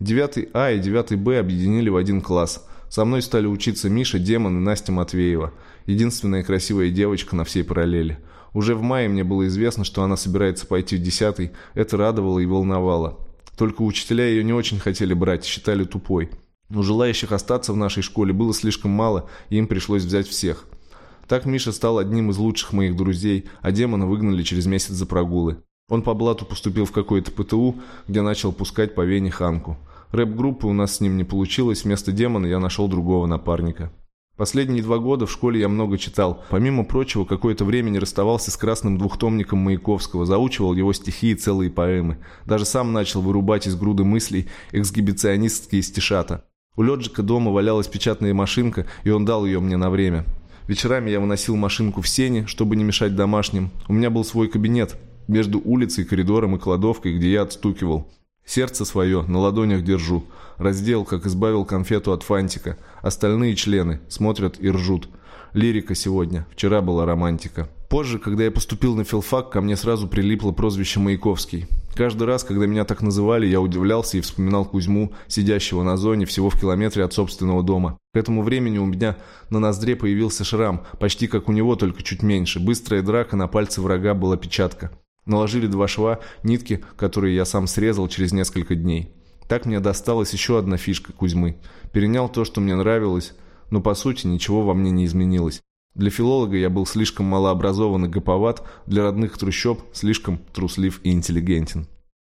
9 А и 9 Б объединили в один класс. Со мной стали учиться Миша, Демон и Настя Матвеева. Единственная красивая девочка на всей параллели. Уже в мае мне было известно, что она собирается пойти в 10 Это радовало и волновало. Только учителя ее не очень хотели брать, считали тупой. Но желающих остаться в нашей школе было слишком мало, и им пришлось взять всех. Так Миша стал одним из лучших моих друзей, а демона выгнали через месяц за прогулы. Он по блату поступил в какой-то ПТУ, где начал пускать по вене Ханку. Рэп-группы у нас с ним не получилось, вместо демона я нашел другого напарника. Последние два года в школе я много читал. Помимо прочего, какое-то время не расставался с красным двухтомником Маяковского, заучивал его стихи и целые поэмы. Даже сам начал вырубать из груды мыслей эксгибиционистские стишата. У Леджика дома валялась печатная машинка, и он дал ее мне на время. Вечерами я выносил машинку в сене, чтобы не мешать домашним. У меня был свой кабинет между улицей, коридором и кладовкой, где я отстукивал. Сердце свое на ладонях держу. Раздел, как избавил конфету от фантика. Остальные члены смотрят и ржут. Лирика сегодня. Вчера была романтика. Позже, когда я поступил на филфак, ко мне сразу прилипло прозвище Маяковский. Каждый раз, когда меня так называли, я удивлялся и вспоминал Кузьму, сидящего на зоне всего в километре от собственного дома. К этому времени у меня на ноздре появился шрам, почти как у него, только чуть меньше. Быстрая драка, на пальце врага была печатка. Наложили два шва, нитки, которые я сам срезал через несколько дней. Так мне досталась еще одна фишка Кузьмы. Перенял то, что мне нравилось, но по сути ничего во мне не изменилось. Для филолога я был слишком малообразован и гоповат, для родных трущоб слишком труслив и интеллигентен.